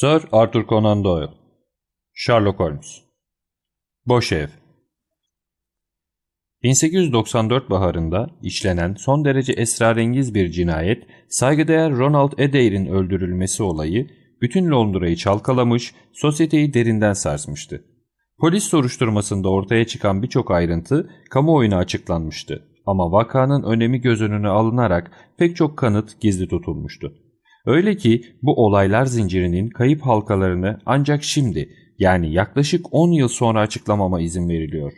Sir Arthur Conan Doyle Sherlock Holmes Boş Ev 1894 baharında işlenen son derece esrarengiz bir cinayet, saygıdeğer Ronald Adair'in öldürülmesi olayı bütün Londra'yı çalkalamış, sosyeteyi derinden sarsmıştı. Polis soruşturmasında ortaya çıkan birçok ayrıntı kamuoyuna açıklanmıştı ama vakanın önemi göz önüne alınarak pek çok kanıt gizli tutulmuştu. Öyle ki bu olaylar zincirinin kayıp halkalarını ancak şimdi yani yaklaşık 10 yıl sonra açıklamama izin veriliyor.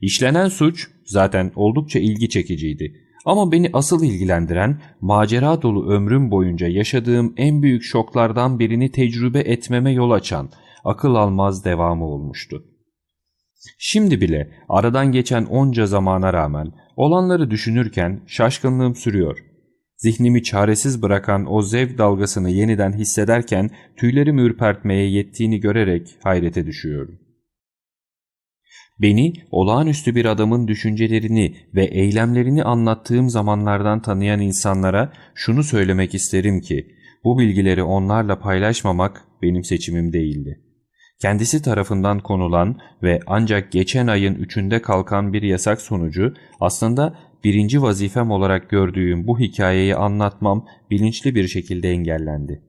İşlenen suç zaten oldukça ilgi çekiciydi. Ama beni asıl ilgilendiren macera dolu ömrüm boyunca yaşadığım en büyük şoklardan birini tecrübe etmeme yol açan akıl almaz devamı olmuştu. Şimdi bile aradan geçen onca zamana rağmen olanları düşünürken şaşkınlığım sürüyor. Zihnimi çaresiz bırakan o zevk dalgasını yeniden hissederken tüylerimi ürpertmeye yettiğini görerek hayrete düşüyorum. Beni olağanüstü bir adamın düşüncelerini ve eylemlerini anlattığım zamanlardan tanıyan insanlara şunu söylemek isterim ki bu bilgileri onlarla paylaşmamak benim seçimim değildi. Kendisi tarafından konulan ve ancak geçen ayın üçünde kalkan bir yasak sonucu aslında birinci vazifem olarak gördüğüm bu hikayeyi anlatmam bilinçli bir şekilde engellendi.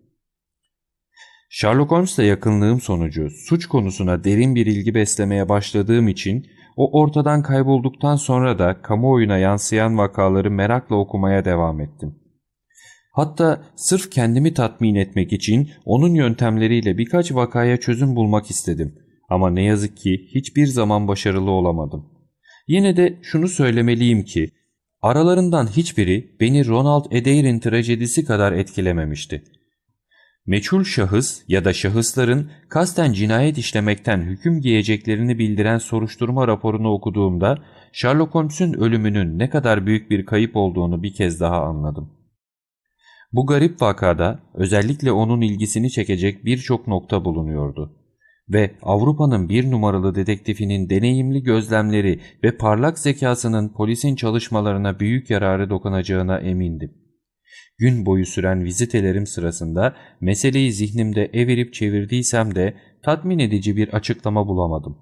Sherlock Holmes'la yakınlığım sonucu suç konusuna derin bir ilgi beslemeye başladığım için o ortadan kaybolduktan sonra da kamuoyuna yansıyan vakaları merakla okumaya devam ettim. Hatta sırf kendimi tatmin etmek için onun yöntemleriyle birkaç vakaya çözüm bulmak istedim. Ama ne yazık ki hiçbir zaman başarılı olamadım. Yine de şunu söylemeliyim ki aralarından hiçbiri beni Ronald Adair'in trajedisi kadar etkilememişti. Meçhul şahıs ya da şahısların kasten cinayet işlemekten hüküm giyeceklerini bildiren soruşturma raporunu okuduğumda Sherlock Holmes'un ölümünün ne kadar büyük bir kayıp olduğunu bir kez daha anladım. Bu garip vakada özellikle onun ilgisini çekecek birçok nokta bulunuyordu ve Avrupa'nın bir numaralı dedektifinin deneyimli gözlemleri ve parlak zekasının polisin çalışmalarına büyük yararı dokunacağına emindim. Gün boyu süren vizitelerim sırasında meseleyi zihnimde evirip çevirdiysem de tatmin edici bir açıklama bulamadım.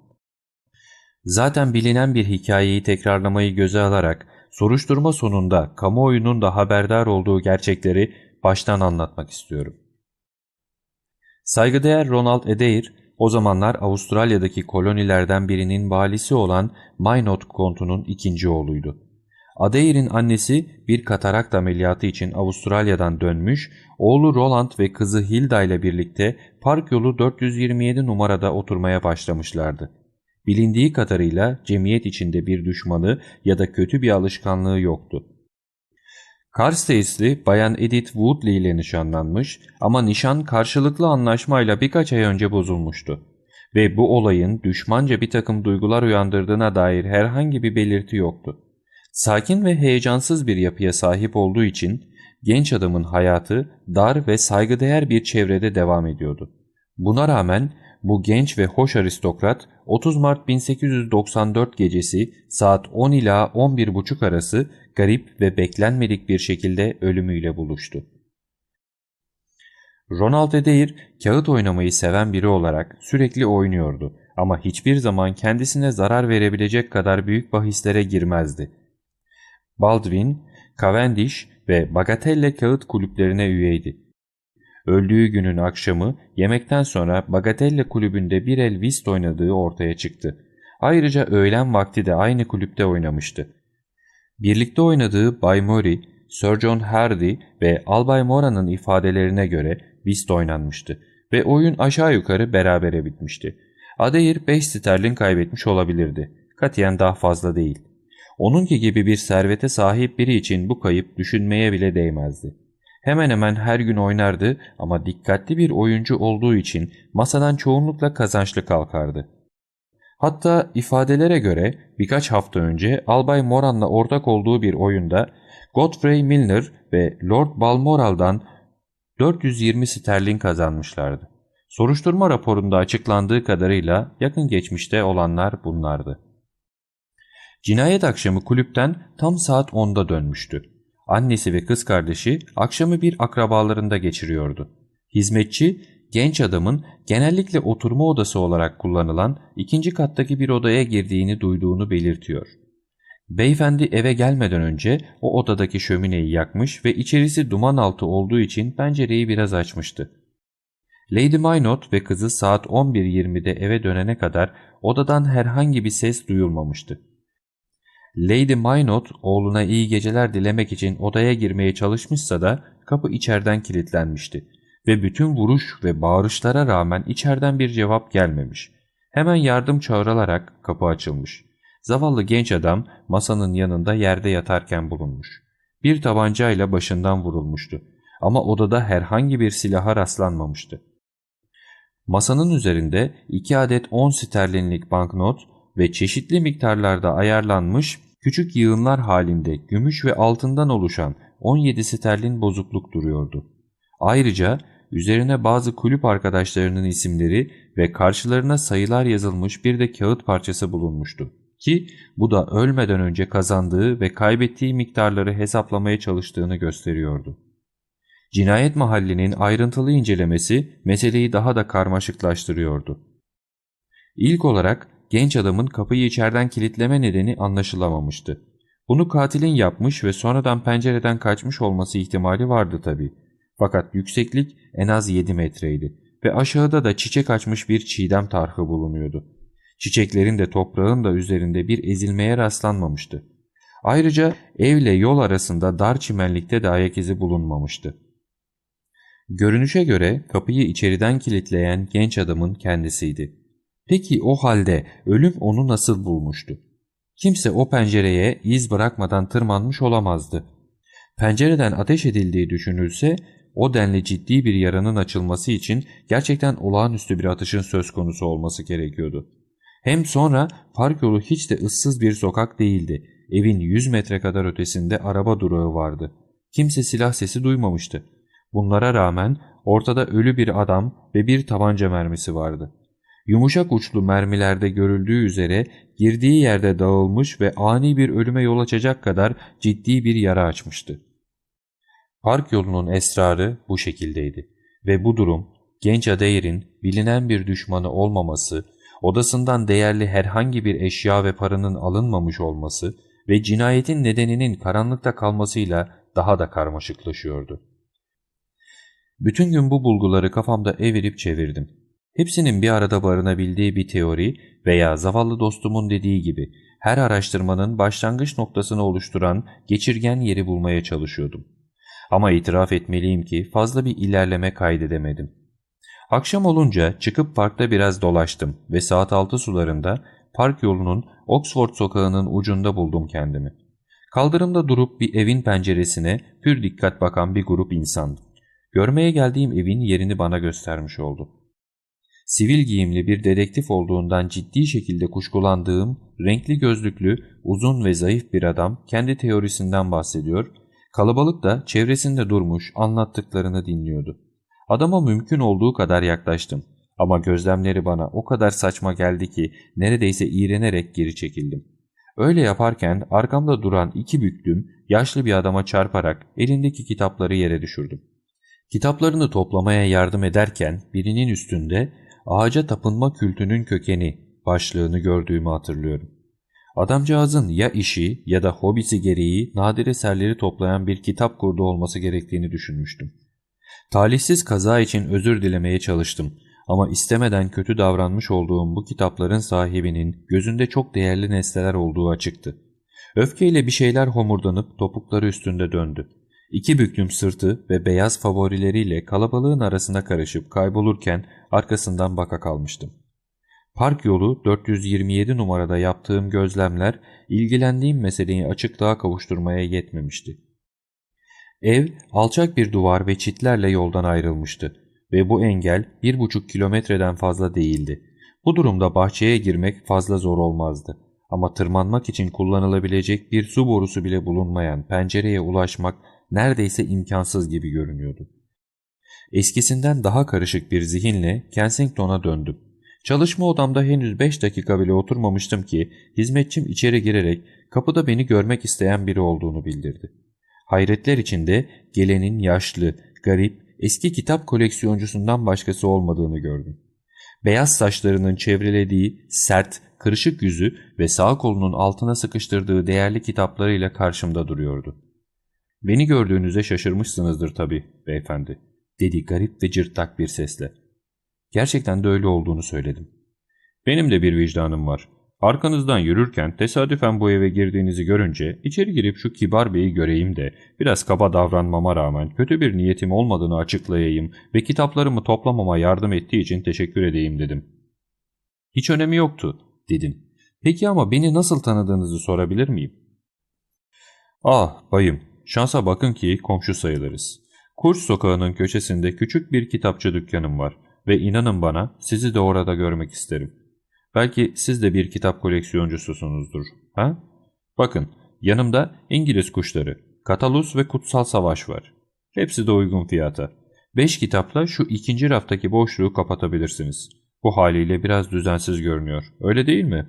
Zaten bilinen bir hikayeyi tekrarlamayı göze alarak soruşturma sonunda kamuoyunun da haberdar olduğu gerçekleri baştan anlatmak istiyorum. Saygıdeğer Ronald Adair, o zamanlar Avustralya'daki kolonilerden birinin valisi olan Minot kontunun ikinci oğluydu. Adair'in annesi bir katarakt ameliyatı için Avustralya'dan dönmüş, oğlu Roland ve kızı Hilda ile birlikte park yolu 427 numarada oturmaya başlamışlardı. Bilindiği kadarıyla cemiyet içinde bir düşmanı ya da kötü bir alışkanlığı yoktu. Carstairs'li Bayan Edith Woodley ile nişanlanmış ama nişan karşılıklı anlaşmayla birkaç ay önce bozulmuştu. Ve bu olayın düşmanca bir takım duygular uyandırdığına dair herhangi bir belirti yoktu. Sakin ve heyecansız bir yapıya sahip olduğu için genç adamın hayatı dar ve saygıdeğer bir çevrede devam ediyordu. Buna rağmen bu genç ve hoş aristokrat 30 Mart 1894 gecesi saat 10 ila 11.30 arası garip ve beklenmedik bir şekilde ölümüyle buluştu. Ronald Adair kağıt oynamayı seven biri olarak sürekli oynuyordu ama hiçbir zaman kendisine zarar verebilecek kadar büyük bahislere girmezdi. Baldwin, Cavendish ve Bagatelle kağıt kulüplerine üyeydi. Öldüğü günün akşamı yemekten sonra Bagatelle kulübünde bir el whist oynadığı ortaya çıktı. Ayrıca öğlen vakti de aynı kulüpte oynamıştı. Birlikte oynadığı Bay Murray, Sir John Hardy ve Albay Mora'nın ifadelerine göre whist oynanmıştı ve oyun aşağı yukarı berabere bitmişti. Adair 5 sterlin kaybetmiş olabilirdi. Katiyen daha fazla değil. Onunki gibi bir servete sahip biri için bu kayıp düşünmeye bile değmezdi. Hemen hemen her gün oynardı ama dikkatli bir oyuncu olduğu için masadan çoğunlukla kazançlı kalkardı. Hatta ifadelere göre birkaç hafta önce Albay Moran'la ortak olduğu bir oyunda Godfrey Milner ve Lord Balmoral'dan 420 sterlin kazanmışlardı. Soruşturma raporunda açıklandığı kadarıyla yakın geçmişte olanlar bunlardı. Cinayet akşamı kulüpten tam saat 10'da dönmüştü. Annesi ve kız kardeşi akşamı bir akrabalarında geçiriyordu. Hizmetçi genç adamın genellikle oturma odası olarak kullanılan ikinci kattaki bir odaya girdiğini duyduğunu belirtiyor. Beyefendi eve gelmeden önce o odadaki şömineyi yakmış ve içerisi duman altı olduğu için pencereyi biraz açmıştı. Lady Minot ve kızı saat 11.20'de eve dönene kadar odadan herhangi bir ses duyulmamıştı. Lady Minot oğluna iyi geceler dilemek için odaya girmeye çalışmışsa da kapı içeriden kilitlenmişti ve bütün vuruş ve bağırışlara rağmen içeriden bir cevap gelmemiş. Hemen yardım çağrılarak kapı açılmış. Zavallı genç adam masanın yanında yerde yatarken bulunmuş. Bir tabancayla başından vurulmuştu ama odada herhangi bir silaha rastlanmamıştı. Masanın üzerinde iki adet 10 sterlinlik banknot ve çeşitli miktarlarda ayarlanmış küçük yığınlar halinde gümüş ve altından oluşan 17 sterlin bozukluk duruyordu. Ayrıca üzerine bazı kulüp arkadaşlarının isimleri ve karşılarına sayılar yazılmış bir de kağıt parçası bulunmuştu. Ki bu da ölmeden önce kazandığı ve kaybettiği miktarları hesaplamaya çalıştığını gösteriyordu. Cinayet mahallinin ayrıntılı incelemesi meseleyi daha da karmaşıklaştırıyordu. İlk olarak genç adamın kapıyı içeriden kilitleme nedeni anlaşılamamıştı. Bunu katilin yapmış ve sonradan pencereden kaçmış olması ihtimali vardı tabii. Fakat yükseklik en az 7 metreydi ve aşağıda da çiçek açmış bir çiğdem tarhı bulunuyordu. Çiçeklerin de toprağın da üzerinde bir ezilmeye rastlanmamıştı. Ayrıca evle yol arasında dar çimenlikte de ayak izi bulunmamıştı. Görünüşe göre kapıyı içeriden kilitleyen genç adamın kendisiydi. Peki o halde ölüm onu nasıl bulmuştu? Kimse o pencereye iz bırakmadan tırmanmış olamazdı. Pencereden ateş edildiği düşünülse o denli ciddi bir yaranın açılması için gerçekten olağanüstü bir atışın söz konusu olması gerekiyordu. Hem sonra park yolu hiç de ıssız bir sokak değildi. Evin 100 metre kadar ötesinde araba durağı vardı. Kimse silah sesi duymamıştı. Bunlara rağmen ortada ölü bir adam ve bir tabanca mermisi vardı. Yumuşak uçlu mermilerde görüldüğü üzere girdiği yerde dağılmış ve ani bir ölüme yol açacak kadar ciddi bir yara açmıştı. Park yolunun esrarı bu şekildeydi ve bu durum genç Adair'in bilinen bir düşmanı olmaması, odasından değerli herhangi bir eşya ve paranın alınmamış olması ve cinayetin nedeninin karanlıkta kalmasıyla daha da karmaşıklaşıyordu. Bütün gün bu bulguları kafamda evirip çevirdim. Hepsinin bir arada barınabildiği bir teori veya zavallı dostumun dediği gibi her araştırmanın başlangıç noktasını oluşturan geçirgen yeri bulmaya çalışıyordum. Ama itiraf etmeliyim ki fazla bir ilerleme kaydedemedim. Akşam olunca çıkıp parkta biraz dolaştım ve saat altı sularında park yolunun Oxford sokağının ucunda buldum kendimi. Kaldırımda durup bir evin penceresine pür dikkat bakan bir grup insan. Görmeye geldiğim evin yerini bana göstermiş oldu. Sivil giyimli bir dedektif olduğundan ciddi şekilde kuşkulandığım, renkli gözlüklü, uzun ve zayıf bir adam kendi teorisinden bahsediyor, kalabalık da çevresinde durmuş anlattıklarını dinliyordu. Adama mümkün olduğu kadar yaklaştım ama gözlemleri bana o kadar saçma geldi ki neredeyse iğrenerek geri çekildim. Öyle yaparken arkamda duran iki büklüm yaşlı bir adama çarparak elindeki kitapları yere düşürdüm. Kitaplarını toplamaya yardım ederken birinin üstünde ağaca tapınma kültünün kökeni başlığını gördüğümü hatırlıyorum. Adamcağızın ya işi ya da hobisi gereği nadir eserleri toplayan bir kitap kurdu olması gerektiğini düşünmüştüm. Talihsiz kaza için özür dilemeye çalıştım ama istemeden kötü davranmış olduğum bu kitapların sahibinin gözünde çok değerli nesneler olduğu açıktı. Öfkeyle bir şeyler homurdanıp topukları üstünde döndü. İki büklüm sırtı ve beyaz favorileriyle kalabalığın arasına karışıp kaybolurken arkasından baka kalmıştım. Park yolu 427 numarada yaptığım gözlemler ilgilendiğim meseleyi açıklığa kavuşturmaya yetmemişti. Ev alçak bir duvar ve çitlerle yoldan ayrılmıştı ve bu engel bir buçuk kilometreden fazla değildi. Bu durumda bahçeye girmek fazla zor olmazdı. Ama tırmanmak için kullanılabilecek bir su borusu bile bulunmayan pencereye ulaşmak neredeyse imkansız gibi görünüyordu. Eskisinden daha karışık bir zihinle Kensington'a döndüm. Çalışma odamda henüz beş dakika bile oturmamıştım ki hizmetçim içeri girerek kapıda beni görmek isteyen biri olduğunu bildirdi. Hayretler içinde gelenin yaşlı, garip, eski kitap koleksiyoncusundan başkası olmadığını gördüm. Beyaz saçlarının çevrelediği sert, kırışık yüzü ve sağ kolunun altına sıkıştırdığı değerli kitaplarıyla karşımda duruyordu. ''Beni gördüğünüze şaşırmışsınızdır tabii beyefendi.'' dedi garip ve cırtlak bir sesle. Gerçekten de öyle olduğunu söyledim. ''Benim de bir vicdanım var. Arkanızdan yürürken tesadüfen bu eve girdiğinizi görünce içeri girip şu kibar beyi göreyim de biraz kaba davranmama rağmen kötü bir niyetim olmadığını açıklayayım ve kitaplarımı toplamama yardım ettiği için teşekkür edeyim dedim. Hiç önemi yoktu dedim. Peki ama beni nasıl tanıdığınızı sorabilir miyim? Ah bayım şansa bakın ki komşu sayılırız. Kurs sokağının köşesinde küçük bir kitapçı dükkanım var ve inanın bana sizi de orada görmek isterim. Belki siz de bir kitap koleksiyoncususunuzdur. Ha? Bakın yanımda İngiliz kuşları, Katalus ve Kutsal Savaş var. Hepsi de uygun fiyata. Beş kitapla şu ikinci raftaki boşluğu kapatabilirsiniz. Bu haliyle biraz düzensiz görünüyor. Öyle değil mi?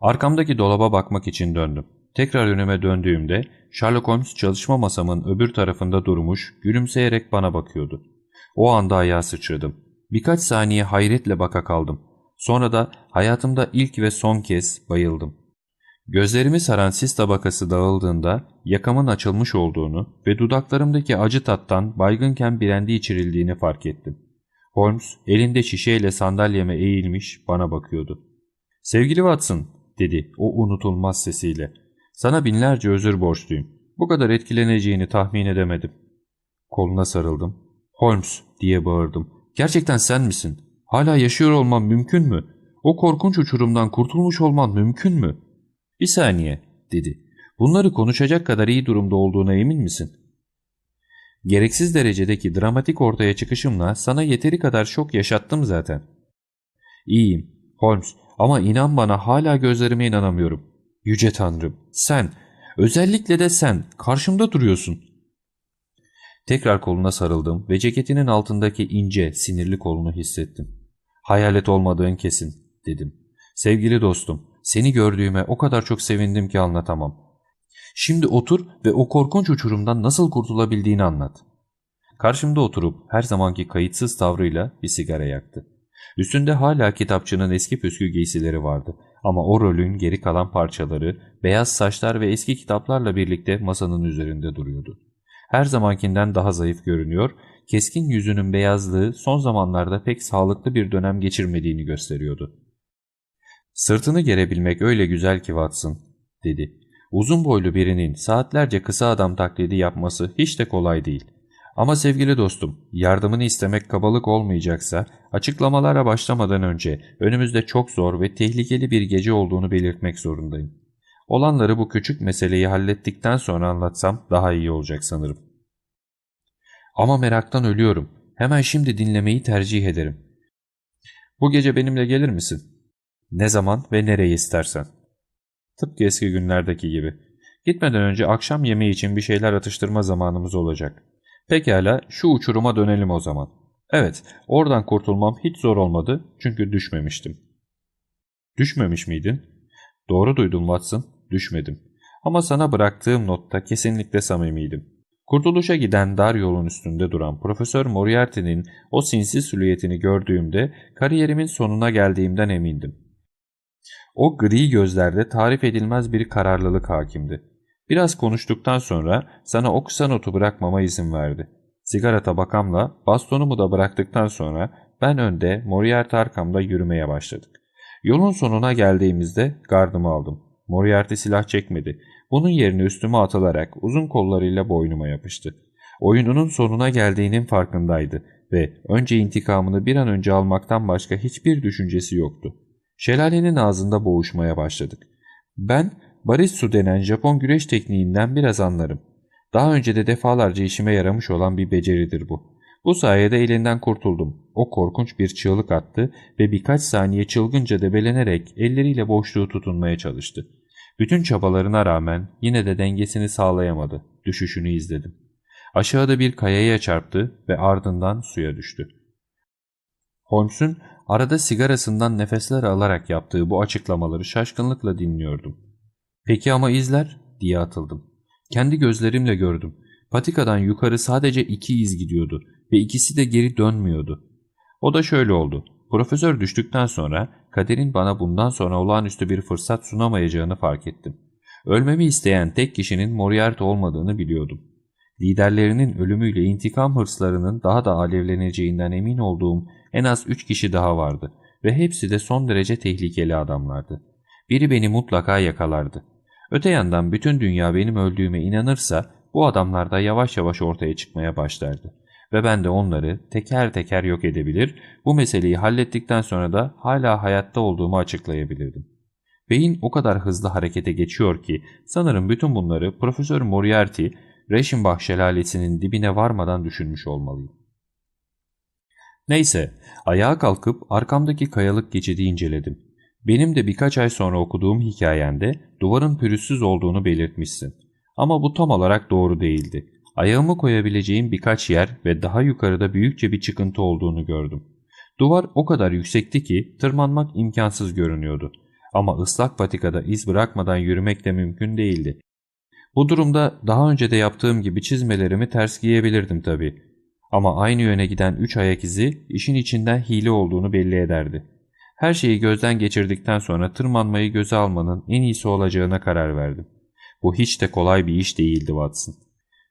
Arkamdaki dolaba bakmak için döndüm. Tekrar önüme döndüğümde Sherlock Holmes çalışma masamın öbür tarafında durmuş, gülümseyerek bana bakıyordu. O anda ayağa sıçradım. Birkaç saniye hayretle baka kaldım. Sonra da hayatımda ilk ve son kez bayıldım. Gözlerimi saran sis tabakası dağıldığında yakamın açılmış olduğunu ve dudaklarımdaki acı tattan baygınken birendi içirildiğini fark ettim. Holmes elinde şişeyle sandalyeme eğilmiş bana bakıyordu. ''Sevgili Watson'' dedi o unutulmaz sesiyle. ''Sana binlerce özür borçluyum. Bu kadar etkileneceğini tahmin edemedim.'' Koluna sarıldım. ''Holmes'' diye bağırdım. ''Gerçekten sen misin? Hala yaşıyor olman mümkün mü? O korkunç uçurumdan kurtulmuş olman mümkün mü? Bir saniye dedi. Bunları konuşacak kadar iyi durumda olduğuna emin misin? Gereksiz derecedeki dramatik ortaya çıkışımla sana yeteri kadar şok yaşattım zaten. İyiyim Holmes ama inan bana hala gözlerime inanamıyorum. Yüce Tanrım sen, özellikle de sen karşımda duruyorsun. Tekrar koluna sarıldım ve ceketinin altındaki ince, sinirli kolunu hissettim. Hayalet olmadığın kesin, dedim. Sevgili dostum, seni gördüğüme o kadar çok sevindim ki anlatamam. Şimdi otur ve o korkunç uçurumdan nasıl kurtulabildiğini anlat. Karşımda oturup her zamanki kayıtsız tavrıyla bir sigara yaktı. Üstünde hala kitapçının eski püskü giysileri vardı ama o rolün geri kalan parçaları beyaz saçlar ve eski kitaplarla birlikte masanın üzerinde duruyordu. Her zamankinden daha zayıf görünüyor keskin yüzünün beyazlığı son zamanlarda pek sağlıklı bir dönem geçirmediğini gösteriyordu. ''Sırtını gerebilmek öyle güzel ki Watson'' dedi. Uzun boylu birinin saatlerce kısa adam taklidi yapması hiç de kolay değil. Ama sevgili dostum, yardımını istemek kabalık olmayacaksa, açıklamalara başlamadan önce önümüzde çok zor ve tehlikeli bir gece olduğunu belirtmek zorundayım. Olanları bu küçük meseleyi hallettikten sonra anlatsam daha iyi olacak sanırım. Ama meraktan ölüyorum. Hemen şimdi dinlemeyi tercih ederim. Bu gece benimle gelir misin? Ne zaman ve nereye istersen. Tıpkı eski günlerdeki gibi. Gitmeden önce akşam yemeği için bir şeyler atıştırma zamanımız olacak. Pekala şu uçuruma dönelim o zaman. Evet, oradan kurtulmam hiç zor olmadı çünkü düşmemiştim. Düşmemiş miydin? Doğru duydun Watson, düşmedim. Ama sana bıraktığım notta kesinlikle samimiydim. Kurtuluşa giden dar yolun üstünde duran Profesör Moriarty'nin o sinsi silüetini gördüğümde kariyerimin sonuna geldiğimden emindim. O gri gözlerde tarif edilmez bir kararlılık hakimdi. Biraz konuştuktan sonra sana o kısa notu bırakmama izin verdi. Sigara tabakamla bastonumu da bıraktıktan sonra ben önde Moriarty arkamda yürümeye başladık. Yolun sonuna geldiğimizde gardımı aldım. Moriarty silah çekmedi bunun yerine üstüme atılarak uzun kollarıyla boynuma yapıştı. Oyununun sonuna geldiğinin farkındaydı ve önce intikamını bir an önce almaktan başka hiçbir düşüncesi yoktu. Şelalenin ağzında boğuşmaya başladık. Ben Baritsu denen Japon güreş tekniğinden biraz anlarım. Daha önce de defalarca işime yaramış olan bir beceridir bu. Bu sayede elinden kurtuldum. O korkunç bir çığlık attı ve birkaç saniye çılgınca debelenerek elleriyle boşluğu tutunmaya çalıştı. Bütün çabalarına rağmen yine de dengesini sağlayamadı. Düşüşünü izledim. Aşağıda bir kayaya çarptı ve ardından suya düştü. Holmes'un arada sigarasından nefesler alarak yaptığı bu açıklamaları şaşkınlıkla dinliyordum. Peki ama izler? diye atıldım. Kendi gözlerimle gördüm. Patikadan yukarı sadece iki iz gidiyordu ve ikisi de geri dönmüyordu. O da şöyle oldu. Profesör düştükten sonra kaderin bana bundan sonra olağanüstü bir fırsat sunamayacağını fark ettim. Ölmemi isteyen tek kişinin Moriarty olmadığını biliyordum. Liderlerinin ölümüyle intikam hırslarının daha da alevleneceğinden emin olduğum en az üç kişi daha vardı ve hepsi de son derece tehlikeli adamlardı. Biri beni mutlaka yakalardı. Öte yandan bütün dünya benim öldüğüme inanırsa bu adamlar da yavaş yavaş ortaya çıkmaya başlardı. Ve ben de onları teker teker yok edebilir, bu meseleyi hallettikten sonra da hala hayatta olduğumu açıklayabilirdim. Beyin o kadar hızlı harekete geçiyor ki sanırım bütün bunları Profesör Moriarty, Reichenbach şelalesinin dibine varmadan düşünmüş olmalıyım. Neyse, ayağa kalkıp arkamdaki kayalık geçidi inceledim. Benim de birkaç ay sonra okuduğum hikayende duvarın pürüzsüz olduğunu belirtmişsin. Ama bu tam olarak doğru değildi. Ayağımı koyabileceğim birkaç yer ve daha yukarıda büyükçe bir çıkıntı olduğunu gördüm. Duvar o kadar yüksekti ki tırmanmak imkansız görünüyordu. Ama ıslak patikada iz bırakmadan yürümek de mümkün değildi. Bu durumda daha önce de yaptığım gibi çizmelerimi ters giyebilirdim tabii. Ama aynı yöne giden üç ayak izi işin içinden hile olduğunu belli ederdi. Her şeyi gözden geçirdikten sonra tırmanmayı göze almanın en iyisi olacağına karar verdim. Bu hiç de kolay bir iş değildi Watson.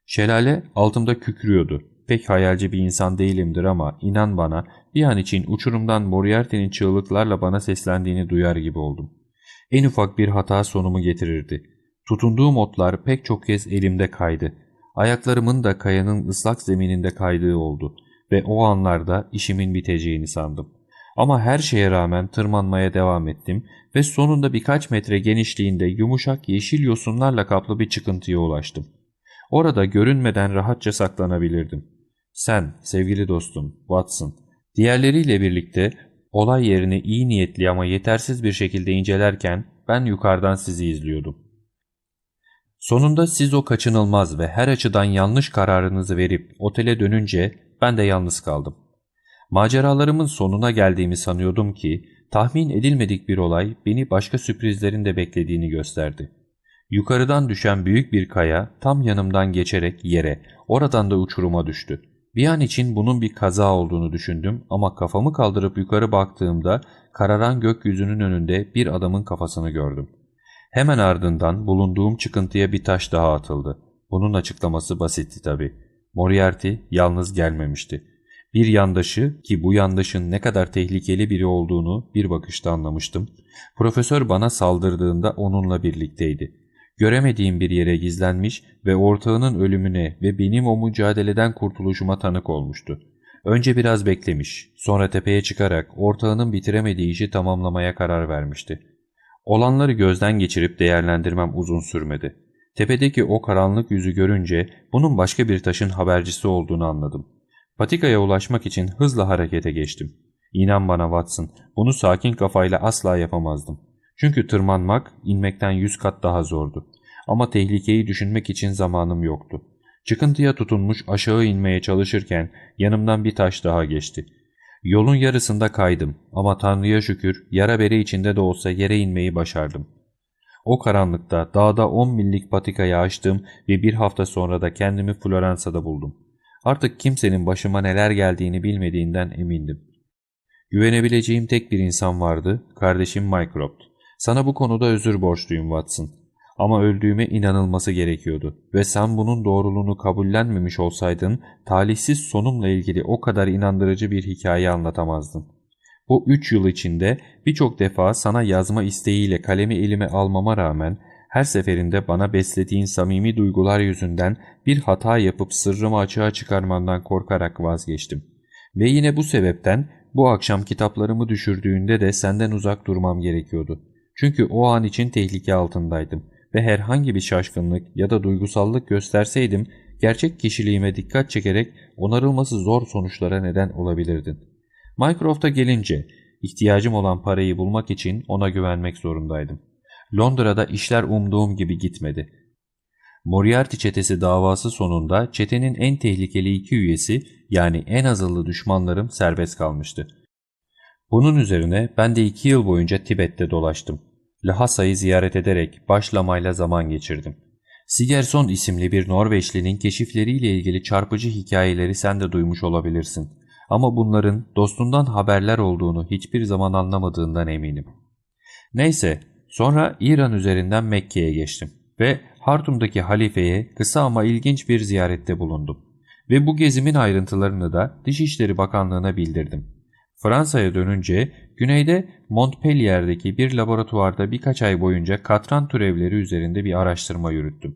Şelale altımda kükrüyordu. Pek hayalci bir insan değilimdir ama inan bana bir an için uçurumdan Moriarty'nin çığlıklarla bana seslendiğini duyar gibi oldum. En ufak bir hata sonumu getirirdi. Tutunduğum otlar pek çok kez elimde kaydı. Ayaklarımın da kayanın ıslak zemininde kaydığı oldu ve o anlarda işimin biteceğini sandım. Ama her şeye rağmen tırmanmaya devam ettim ve sonunda birkaç metre genişliğinde yumuşak yeşil yosunlarla kaplı bir çıkıntıya ulaştım. Orada görünmeden rahatça saklanabilirdim. Sen, sevgili dostum, Watson, diğerleriyle birlikte olay yerini iyi niyetli ama yetersiz bir şekilde incelerken ben yukarıdan sizi izliyordum. Sonunda siz o kaçınılmaz ve her açıdan yanlış kararınızı verip otele dönünce ben de yalnız kaldım. Maceralarımın sonuna geldiğimi sanıyordum ki tahmin edilmedik bir olay beni başka sürprizlerin de beklediğini gösterdi. Yukarıdan düşen büyük bir kaya tam yanımdan geçerek yere, oradan da uçuruma düştü. Bir an için bunun bir kaza olduğunu düşündüm ama kafamı kaldırıp yukarı baktığımda kararan gökyüzünün önünde bir adamın kafasını gördüm. Hemen ardından bulunduğum çıkıntıya bir taş daha atıldı. Bunun açıklaması basitti tabi. Moriarty yalnız gelmemişti. Bir yandaşı ki bu yandaşın ne kadar tehlikeli biri olduğunu bir bakışta anlamıştım. Profesör bana saldırdığında onunla birlikteydi. Göremediğim bir yere gizlenmiş ve ortağının ölümüne ve benim o mücadeleden kurtuluşuma tanık olmuştu. Önce biraz beklemiş, sonra tepeye çıkarak ortağının bitiremediği işi tamamlamaya karar vermişti. Olanları gözden geçirip değerlendirmem uzun sürmedi. Tepedeki o karanlık yüzü görünce bunun başka bir taşın habercisi olduğunu anladım. Patikaya ulaşmak için hızla harekete geçtim. İnan bana Watson, bunu sakin kafayla asla yapamazdım. Çünkü tırmanmak inmekten yüz kat daha zordu. Ama tehlikeyi düşünmek için zamanım yoktu. Çıkıntıya tutunmuş aşağı inmeye çalışırken yanımdan bir taş daha geçti. Yolun yarısında kaydım ama Tanrı'ya şükür yara bere içinde de olsa yere inmeyi başardım. O karanlıkta dağda 10 millik patikayı açtım ve bir hafta sonra da kendimi Floransa'da buldum. Artık kimsenin başıma neler geldiğini bilmediğinden emindim. Güvenebileceğim tek bir insan vardı, kardeşim Mycroft. Sana bu konuda özür borçluyum Watson. Ama öldüğüme inanılması gerekiyordu ve sen bunun doğruluğunu kabullenmemiş olsaydın talihsiz sonumla ilgili o kadar inandırıcı bir hikaye anlatamazdın. Bu üç yıl içinde birçok defa sana yazma isteğiyle kalemi elime almama rağmen her seferinde bana beslediğin samimi duygular yüzünden bir hata yapıp sırrımı açığa çıkarmandan korkarak vazgeçtim. Ve yine bu sebepten bu akşam kitaplarımı düşürdüğünde de senden uzak durmam gerekiyordu. Çünkü o an için tehlike altındaydım ve herhangi bir şaşkınlık ya da duygusallık gösterseydim gerçek kişiliğime dikkat çekerek onarılması zor sonuçlara neden olabilirdin. Mycroft'a gelince ihtiyacım olan parayı bulmak için ona güvenmek zorundaydım. Londra'da işler umduğum gibi gitmedi. Moriarty çetesi davası sonunda çetenin en tehlikeli iki üyesi yani en azılı düşmanlarım serbest kalmıştı. Bunun üzerine ben de iki yıl boyunca Tibet'te dolaştım. Lhasa'yı ziyaret ederek başlamayla zaman geçirdim. Sigerson isimli bir Norveçlinin keşifleriyle ilgili çarpıcı hikayeleri sen de duymuş olabilirsin. Ama bunların dostundan haberler olduğunu hiçbir zaman anlamadığından eminim. Neyse, sonra İran üzerinden Mekke'ye geçtim ve Hartum'daki halifeye kısa ama ilginç bir ziyarette bulundum. Ve bu gezimin ayrıntılarını da Dışişleri Bakanlığı'na bildirdim. Fransa'ya dönünce güneyde Montpellier'deki bir laboratuvarda birkaç ay boyunca katran türevleri üzerinde bir araştırma yürüttüm.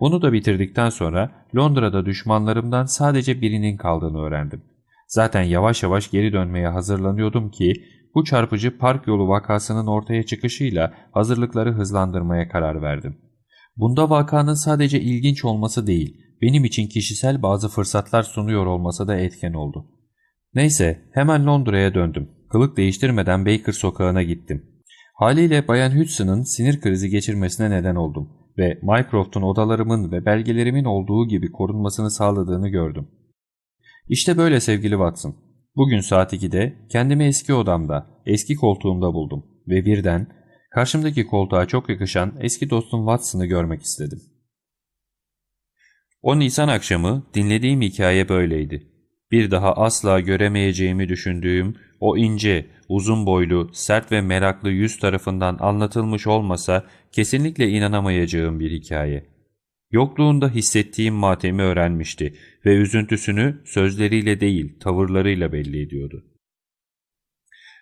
Bunu da bitirdikten sonra Londra'da düşmanlarımdan sadece birinin kaldığını öğrendim. Zaten yavaş yavaş geri dönmeye hazırlanıyordum ki bu çarpıcı park yolu vakasının ortaya çıkışıyla hazırlıkları hızlandırmaya karar verdim. Bunda vakanın sadece ilginç olması değil, benim için kişisel bazı fırsatlar sunuyor olması da etken oldu. Neyse hemen Londra'ya döndüm. Kılık değiştirmeden Baker sokağına gittim. Haliyle Bayan Hudson'ın sinir krizi geçirmesine neden oldum ve Mycroft'un odalarımın ve belgelerimin olduğu gibi korunmasını sağladığını gördüm. İşte böyle sevgili Watson. Bugün saat 2'de kendimi eski odamda, eski koltuğumda buldum ve birden karşımdaki koltuğa çok yakışan eski dostum Watson'ı görmek istedim. O Nisan akşamı dinlediğim hikaye böyleydi. Bir daha asla göremeyeceğimi düşündüğüm o ince, uzun boylu, sert ve meraklı yüz tarafından anlatılmış olmasa kesinlikle inanamayacağım bir hikaye. Yokluğunda hissettiğim matemi öğrenmişti ve üzüntüsünü sözleriyle değil tavırlarıyla belli ediyordu.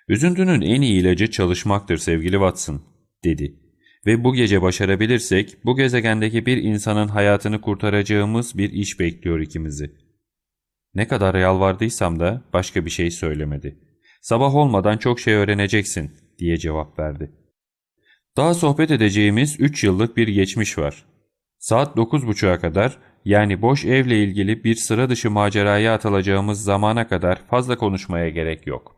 Üzüntünün en iyi ilacı çalışmaktır sevgili Watson, dedi. Ve bu gece başarabilirsek bu gezegendeki bir insanın hayatını kurtaracağımız bir iş bekliyor ikimizi. Ne kadar yalvardıysam da başka bir şey söylemedi. Sabah olmadan çok şey öğreneceksin diye cevap verdi. Daha sohbet edeceğimiz 3 yıllık bir geçmiş var. Saat 9.30'a kadar yani boş evle ilgili bir sıra dışı maceraya atılacağımız zamana kadar fazla konuşmaya gerek yok.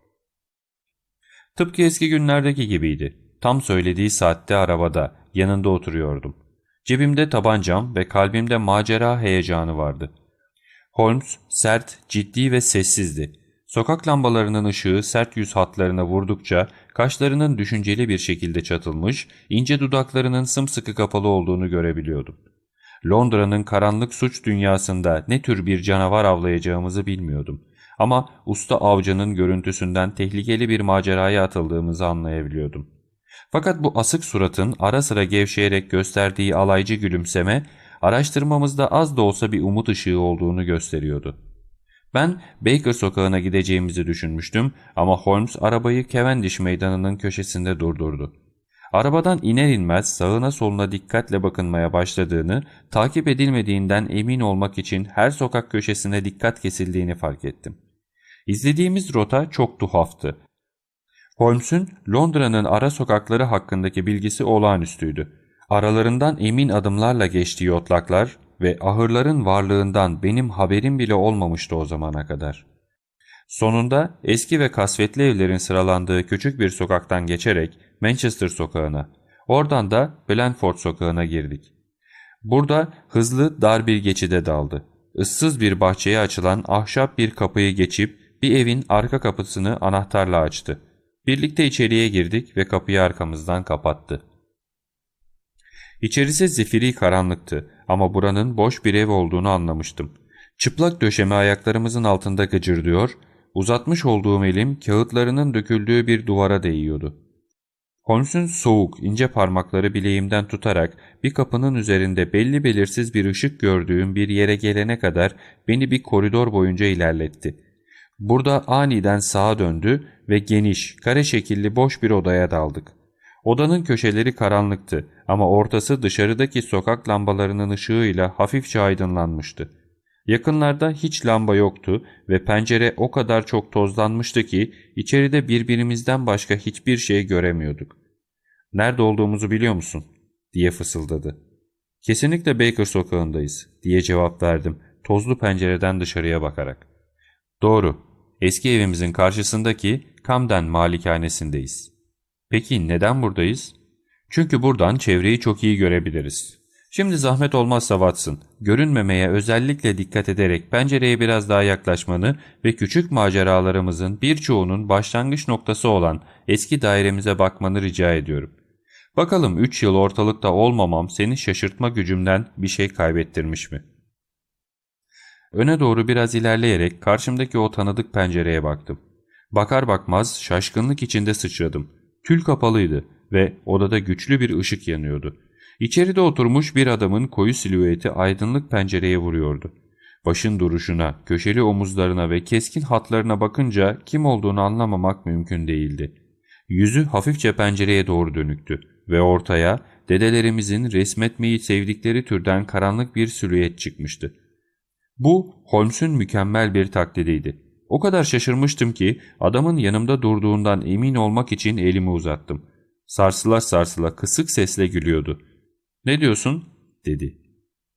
Tıpkı eski günlerdeki gibiydi. Tam söylediği saatte arabada, yanında oturuyordum. Cebimde tabancam ve kalbimde macera heyecanı vardı. Holmes sert, ciddi ve sessizdi. Sokak lambalarının ışığı sert yüz hatlarına vurdukça kaşlarının düşünceli bir şekilde çatılmış, ince dudaklarının sımsıkı kapalı olduğunu görebiliyordum. Londra'nın karanlık suç dünyasında ne tür bir canavar avlayacağımızı bilmiyordum. Ama usta avcının görüntüsünden tehlikeli bir maceraya atıldığımızı anlayabiliyordum. Fakat bu asık suratın ara sıra gevşeyerek gösterdiği alaycı gülümseme, araştırmamızda az da olsa bir umut ışığı olduğunu gösteriyordu. Ben Baker sokağına gideceğimizi düşünmüştüm ama Holmes arabayı Cavendish meydanının köşesinde durdurdu. Arabadan iner inmez sağına soluna dikkatle bakınmaya başladığını, takip edilmediğinden emin olmak için her sokak köşesine dikkat kesildiğini fark ettim. İzlediğimiz rota çok tuhaftı. Holmes'un Londra'nın ara sokakları hakkındaki bilgisi olağanüstüydü. Aralarından emin adımlarla geçtiği otlaklar ve ahırların varlığından benim haberim bile olmamıştı o zamana kadar. Sonunda eski ve kasvetli evlerin sıralandığı küçük bir sokaktan geçerek Manchester sokağına, oradan da Blandford sokağına girdik. Burada hızlı dar bir geçide daldı. Issız bir bahçeye açılan ahşap bir kapıyı geçip bir evin arka kapısını anahtarla açtı. Birlikte içeriye girdik ve kapıyı arkamızdan kapattı. İçerisi zifiri karanlıktı ama buranın boş bir ev olduğunu anlamıştım. Çıplak döşeme ayaklarımızın altında gıcırdıyor, uzatmış olduğum elim kağıtlarının döküldüğü bir duvara değiyordu. Holmes'un soğuk, ince parmakları bileğimden tutarak bir kapının üzerinde belli belirsiz bir ışık gördüğüm bir yere gelene kadar beni bir koridor boyunca ilerletti. Burada aniden sağa döndü ve geniş, kare şekilli boş bir odaya daldık. Odanın köşeleri karanlıktı ama ortası dışarıdaki sokak lambalarının ışığıyla hafifçe aydınlanmıştı. Yakınlarda hiç lamba yoktu ve pencere o kadar çok tozlanmıştı ki içeride birbirimizden başka hiçbir şey göremiyorduk. ''Nerede olduğumuzu biliyor musun?'' diye fısıldadı. ''Kesinlikle Baker sokağındayız.'' diye cevap verdim tozlu pencereden dışarıya bakarak. ''Doğru. Eski evimizin karşısındaki Camden malikanesindeyiz.'' ''Peki neden buradayız?'' ''Çünkü buradan çevreyi çok iyi görebiliriz. Şimdi zahmet olmazsa Watson, görünmemeye özellikle dikkat ederek pencereye biraz daha yaklaşmanı ve küçük maceralarımızın birçoğunun başlangıç noktası olan eski dairemize bakmanı rica ediyorum. Bakalım 3 yıl ortalıkta olmamam senin şaşırtma gücümden bir şey kaybettirmiş mi? Öne doğru biraz ilerleyerek karşımdaki o tanıdık pencereye baktım. Bakar bakmaz şaşkınlık içinde sıçradım. Tül kapalıydı ve odada güçlü bir ışık yanıyordu. İçeride oturmuş bir adamın koyu silüeti aydınlık pencereye vuruyordu. Başın duruşuna, köşeli omuzlarına ve keskin hatlarına bakınca kim olduğunu anlamamak mümkün değildi. Yüzü hafifçe pencereye doğru dönüktü ve ortaya dedelerimizin resmetmeyi sevdikleri türden karanlık bir silüet çıkmıştı. Bu Holmes'un mükemmel bir taklidiydi. O kadar şaşırmıştım ki adamın yanımda durduğundan emin olmak için elimi uzattım. Sarsıla sarsıla kısık sesle gülüyordu. ''Ne diyorsun?'' dedi.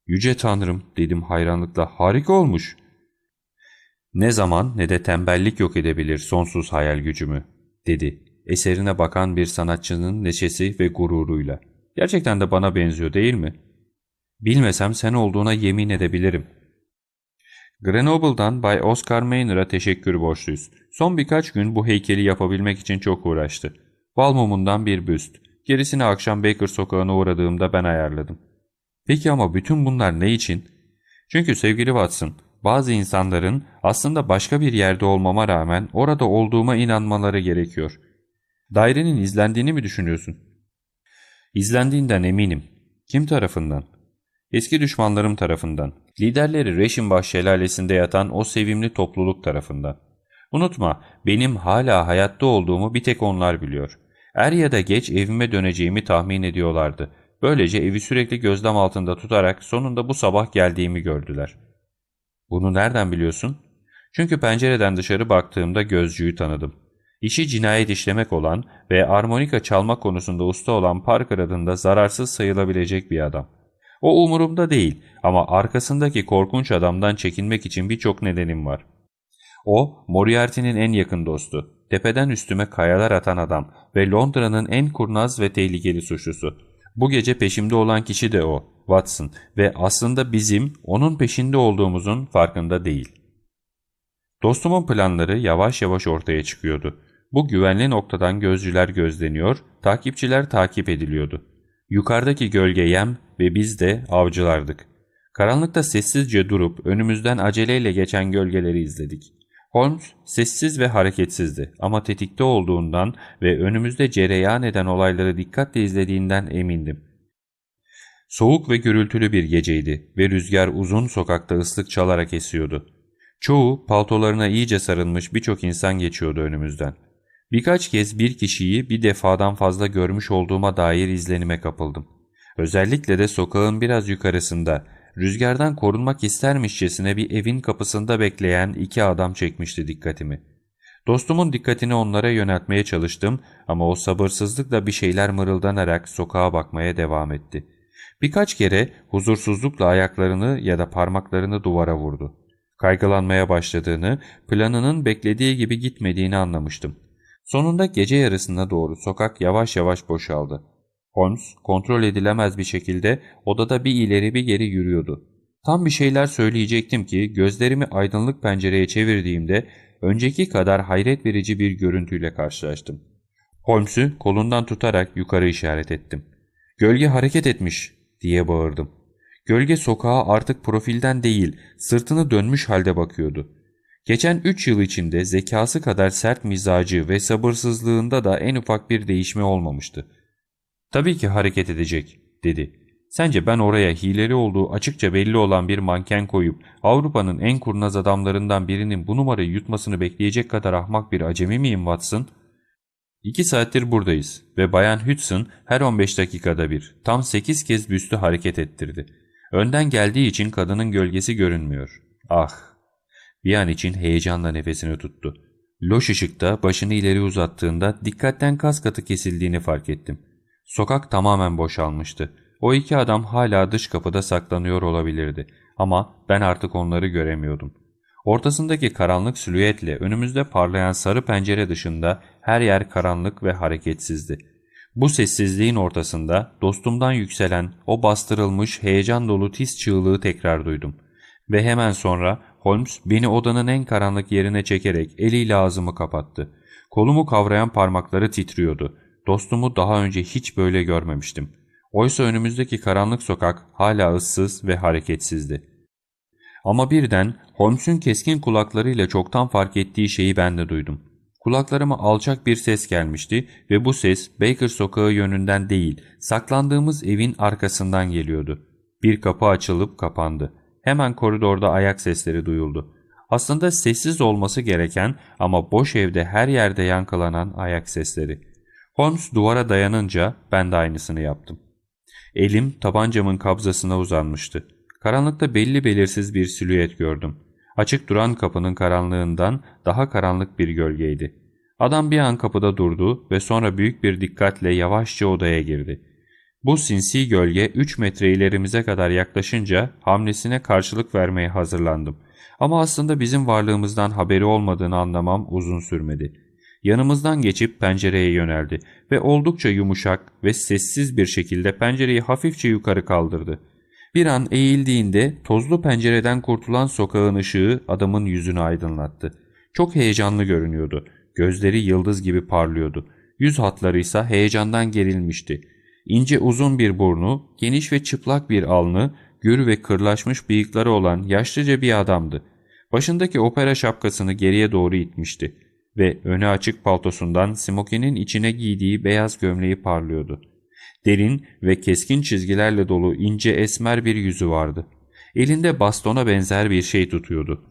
''Yüce Tanrım'' dedim hayranlıkla. ''Harika olmuş.'' ''Ne zaman ne de tembellik yok edebilir sonsuz hayal gücümü.'' dedi. Eserine bakan bir sanatçının neşesi ve gururuyla. ''Gerçekten de bana benziyor değil mi?'' ''Bilmesem sen olduğuna yemin edebilirim.'' Grenoble'dan Bay Oscar Maynor'a teşekkür borçluyuz. Son birkaç gün bu heykeli yapabilmek için çok uğraştı. Bal bir büst. Gerisini akşam Baker sokağına uğradığımda ben ayarladım. Peki ama bütün bunlar ne için? Çünkü sevgili Watson, bazı insanların aslında başka bir yerde olmama rağmen orada olduğuma inanmaları gerekiyor. Dairenin izlendiğini mi düşünüyorsun? İzlendiğinden eminim. Kim tarafından? Eski düşmanlarım tarafından. Liderleri Reşinbach şelalesinde yatan o sevimli topluluk tarafından. Unutma, benim hala hayatta olduğumu bir tek onlar biliyor. Er ya da geç evime döneceğimi tahmin ediyorlardı. Böylece evi sürekli gözlem altında tutarak sonunda bu sabah geldiğimi gördüler. Bunu nereden biliyorsun? Çünkü pencereden dışarı baktığımda gözcüyü tanıdım. İşi cinayet işlemek olan ve armonika çalmak konusunda usta olan Parker adında zararsız sayılabilecek bir adam. O umurumda değil ama arkasındaki korkunç adamdan çekinmek için birçok nedenim var. O, Moriarty'nin en yakın dostu, tepeden üstüme kayalar atan adam ve Londra'nın en kurnaz ve tehlikeli suçlusu. Bu gece peşimde olan kişi de o, Watson ve aslında bizim onun peşinde olduğumuzun farkında değil. Dostumun planları yavaş yavaş ortaya çıkıyordu. Bu güvenli noktadan gözcüler gözleniyor, takipçiler takip ediliyordu. Yukarıdaki gölge yem ve biz de avcılardık. Karanlıkta sessizce durup önümüzden aceleyle geçen gölgeleri izledik. Holmes sessiz ve hareketsizdi ama tetikte olduğundan ve önümüzde cereyan eden olayları dikkatle izlediğinden emindim. Soğuk ve gürültülü bir geceydi ve rüzgar uzun sokakta ıslık çalarak esiyordu. Çoğu paltolarına iyice sarılmış birçok insan geçiyordu önümüzden. Birkaç kez bir kişiyi bir defadan fazla görmüş olduğuma dair izlenime kapıldım. Özellikle de sokağın biraz yukarısında, rüzgardan korunmak istermişçesine bir evin kapısında bekleyen iki adam çekmişti dikkatimi. Dostumun dikkatini onlara yöneltmeye çalıştım ama o sabırsızlıkla bir şeyler mırıldanarak sokağa bakmaya devam etti. Birkaç kere huzursuzlukla ayaklarını ya da parmaklarını duvara vurdu. Kaygılanmaya başladığını, planının beklediği gibi gitmediğini anlamıştım. Sonunda gece yarısına doğru sokak yavaş yavaş boşaldı. Holmes kontrol edilemez bir şekilde odada bir ileri bir geri yürüyordu. Tam bir şeyler söyleyecektim ki gözlerimi aydınlık pencereye çevirdiğimde önceki kadar hayret verici bir görüntüyle karşılaştım. Holmes'u kolundan tutarak yukarı işaret ettim. ''Gölge hareket etmiş.'' diye bağırdım. Gölge sokağa artık profilden değil, sırtını dönmüş halde bakıyordu. Geçen 3 yıl içinde zekası kadar sert mizacı ve sabırsızlığında da en ufak bir değişme olmamıştı. Tabii ki hareket edecek, dedi. Sence ben oraya hileli olduğu açıkça belli olan bir manken koyup Avrupa'nın en kurnaz adamlarından birinin bu numarayı yutmasını bekleyecek kadar ahmak bir acemi miyim Watson? İki saattir buradayız ve Bayan Hudson her 15 dakikada bir tam 8 kez büstü hareket ettirdi. Önden geldiği için kadının gölgesi görünmüyor. Ah bir an için heyecanla nefesini tuttu. Loş ışıkta başını ileri uzattığında dikkatten kas katı kesildiğini fark ettim. Sokak tamamen boşalmıştı. O iki adam hala dış kapıda saklanıyor olabilirdi ama ben artık onları göremiyordum. Ortasındaki karanlık silüetle önümüzde parlayan sarı pencere dışında her yer karanlık ve hareketsizdi. Bu sessizliğin ortasında dostumdan yükselen o bastırılmış heyecan dolu tiz çığlığı tekrar duydum. Ve hemen sonra Holmes beni odanın en karanlık yerine çekerek eliyle ağzımı kapattı. Kolumu kavrayan parmakları titriyordu. Dostumu daha önce hiç böyle görmemiştim. Oysa önümüzdeki karanlık sokak hala ıssız ve hareketsizdi. Ama birden Holmes'un keskin kulaklarıyla çoktan fark ettiği şeyi ben de duydum. Kulaklarıma alçak bir ses gelmişti ve bu ses Baker sokağı yönünden değil, saklandığımız evin arkasından geliyordu. Bir kapı açılıp kapandı. Hemen koridorda ayak sesleri duyuldu. Aslında sessiz olması gereken ama boş evde her yerde yankılanan ayak sesleri. Holmes duvara dayanınca ben de aynısını yaptım. Elim tabancamın kabzasına uzanmıştı. Karanlıkta belli belirsiz bir silüet gördüm. Açık duran kapının karanlığından daha karanlık bir gölgeydi. Adam bir an kapıda durdu ve sonra büyük bir dikkatle yavaşça odaya girdi. Bu sinsi gölge 3 metre ilerimize kadar yaklaşınca hamlesine karşılık vermeye hazırlandım. Ama aslında bizim varlığımızdan haberi olmadığını anlamam uzun sürmedi. Yanımızdan geçip pencereye yöneldi ve oldukça yumuşak ve sessiz bir şekilde pencereyi hafifçe yukarı kaldırdı. Bir an eğildiğinde tozlu pencereden kurtulan sokağın ışığı adamın yüzünü aydınlattı. Çok heyecanlı görünüyordu. Gözleri yıldız gibi parlıyordu. Yüz hatları ise heyecandan gerilmişti. İnce uzun bir burnu, geniş ve çıplak bir alnı, gür ve kırlaşmış bıyıkları olan yaşlıca bir adamdı. Başındaki opera şapkasını geriye doğru itmişti ve önü açık paltosundan smokinin içine giydiği beyaz gömleği parlıyordu. Derin ve keskin çizgilerle dolu ince esmer bir yüzü vardı. Elinde bastona benzer bir şey tutuyordu.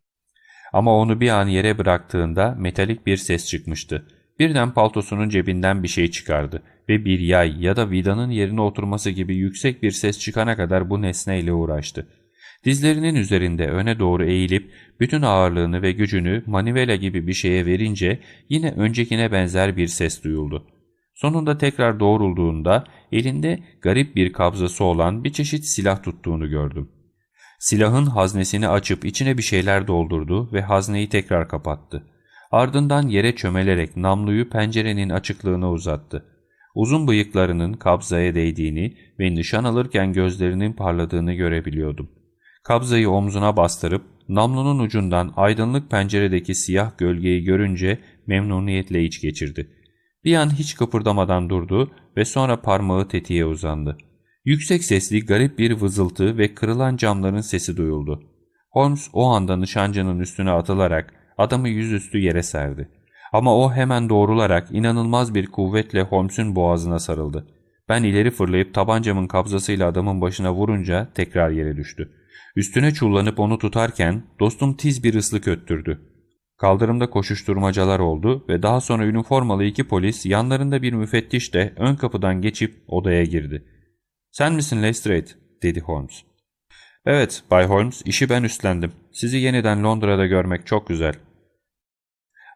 Ama onu bir an yere bıraktığında metalik bir ses çıkmıştı. Birden paltosunun cebinden bir şey çıkardı ve bir yay ya da vidanın yerine oturması gibi yüksek bir ses çıkana kadar bu nesneyle uğraştı. Dizlerinin üzerinde öne doğru eğilip bütün ağırlığını ve gücünü manivela gibi bir şeye verince yine öncekine benzer bir ses duyuldu. Sonunda tekrar doğrulduğunda elinde garip bir kabzası olan bir çeşit silah tuttuğunu gördüm. Silahın haznesini açıp içine bir şeyler doldurdu ve hazneyi tekrar kapattı. Ardından yere çömelerek namluyu pencerenin açıklığına uzattı. Uzun bıyıklarının kabzaya değdiğini ve nişan alırken gözlerinin parladığını görebiliyordum. Kabzayı omzuna bastırıp namlunun ucundan aydınlık penceredeki siyah gölgeyi görünce memnuniyetle iç geçirdi. Bir an hiç kıpırdamadan durdu ve sonra parmağı tetiğe uzandı. Yüksek sesli garip bir vızıltı ve kırılan camların sesi duyuldu. Holmes o anda nişancının üstüne atılarak adamı yüzüstü yere serdi. Ama o hemen doğrularak inanılmaz bir kuvvetle Holmes'un boğazına sarıldı. Ben ileri fırlayıp tabancamın kabzasıyla adamın başına vurunca tekrar yere düştü. Üstüne çullanıp onu tutarken dostum tiz bir ıslık öttürdü. Kaldırımda koşuşturmacalar oldu ve daha sonra üniformalı iki polis yanlarında bir müfettiş de ön kapıdan geçip odaya girdi. ''Sen misin Lestrade?'' dedi Holmes. ''Evet Bay Holmes, işi ben üstlendim. Sizi yeniden Londra'da görmek çok güzel.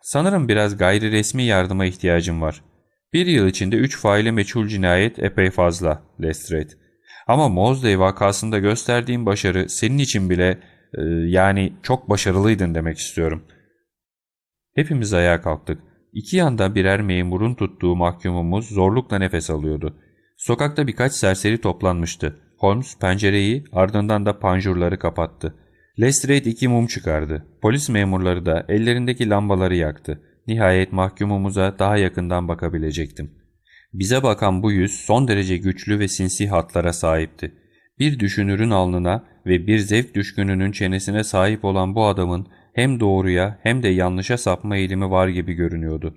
Sanırım biraz gayri resmi yardıma ihtiyacım var. Bir yıl içinde üç faile meçhul cinayet epey fazla, Lestrade. Ama Mosley vakasında gösterdiğim başarı senin için bile e, yani çok başarılıydın demek istiyorum.'' Hepimiz ayağa kalktık. İki yanda birer memurun tuttuğu mahkumumuz zorlukla nefes alıyordu. Sokakta birkaç serseri toplanmıştı. Holmes pencereyi ardından da panjurları kapattı. Lestrade iki mum çıkardı. Polis memurları da ellerindeki lambaları yaktı. Nihayet mahkumumuza daha yakından bakabilecektim. Bize bakan bu yüz son derece güçlü ve sinsi hatlara sahipti. Bir düşünürün alnına ve bir zevk düşkününün çenesine sahip olan bu adamın hem doğruya hem de yanlışa sapma eğilimi var gibi görünüyordu.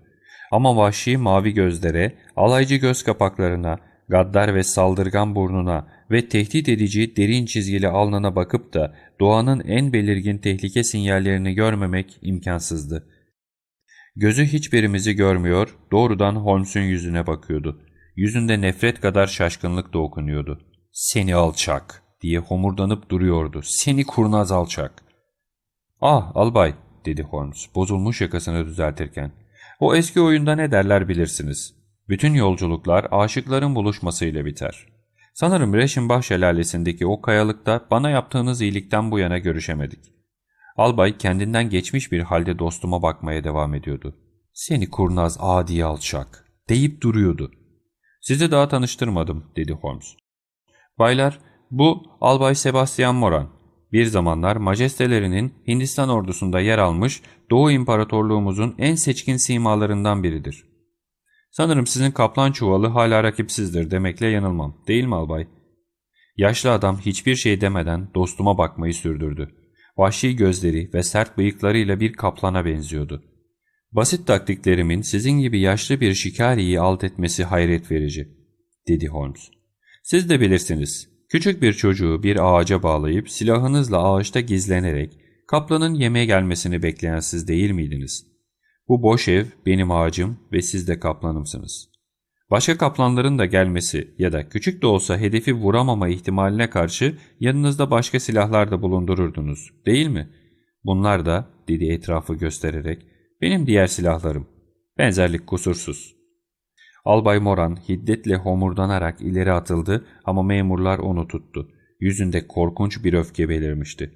Ama vahşi mavi gözlere, alaycı göz kapaklarına, gaddar ve saldırgan burnuna ve tehdit edici derin çizgili alnına bakıp da doğanın en belirgin tehlike sinyallerini görmemek imkansızdı. Gözü hiçbirimizi görmüyor, doğrudan Holmes'un yüzüne bakıyordu. Yüzünde nefret kadar şaşkınlık da okunuyordu. ''Seni alçak!'' diye homurdanıp duruyordu. ''Seni kurnaz alçak!'' ''Ah albay'' dedi Holmes bozulmuş yakasını düzeltirken. ''O eski oyunda ne derler bilirsiniz. Bütün yolculuklar aşıkların buluşmasıyla biter. Sanırım Reşimbah şelalesindeki o kayalıkta bana yaptığınız iyilikten bu yana görüşemedik.'' Albay kendinden geçmiş bir halde dostuma bakmaya devam ediyordu. ''Seni kurnaz adi alçak'' deyip duruyordu. ''Sizi daha tanıştırmadım'' dedi Holmes. ''Baylar, bu Albay Sebastian Moran. Bir zamanlar majestelerinin Hindistan ordusunda yer almış Doğu İmparatorluğumuzun en seçkin simalarından biridir. Sanırım sizin kaplan çuvalı hala rakipsizdir demekle yanılmam. Değil mi albay? Yaşlı adam hiçbir şey demeden dostuma bakmayı sürdürdü. Vahşi gözleri ve sert bıyıklarıyla bir kaplana benziyordu. Basit taktiklerimin sizin gibi yaşlı bir şikariyi alt etmesi hayret verici, dedi Holmes. Siz de bilirsiniz. Küçük bir çocuğu bir ağaca bağlayıp silahınızla ağaçta gizlenerek kaplanın yemeğe gelmesini bekleyen siz değil miydiniz? Bu boş ev benim ağacım ve siz de kaplanımsınız. Başka kaplanların da gelmesi ya da küçük de olsa hedefi vuramama ihtimaline karşı yanınızda başka silahlar da bulundururdunuz, değil mi? Bunlar da, dedi etrafı göstererek, benim diğer silahlarım. Benzerlik kusursuz. Albay Moran hiddetle homurdanarak ileri atıldı ama memurlar onu tuttu. Yüzünde korkunç bir öfke belirmişti.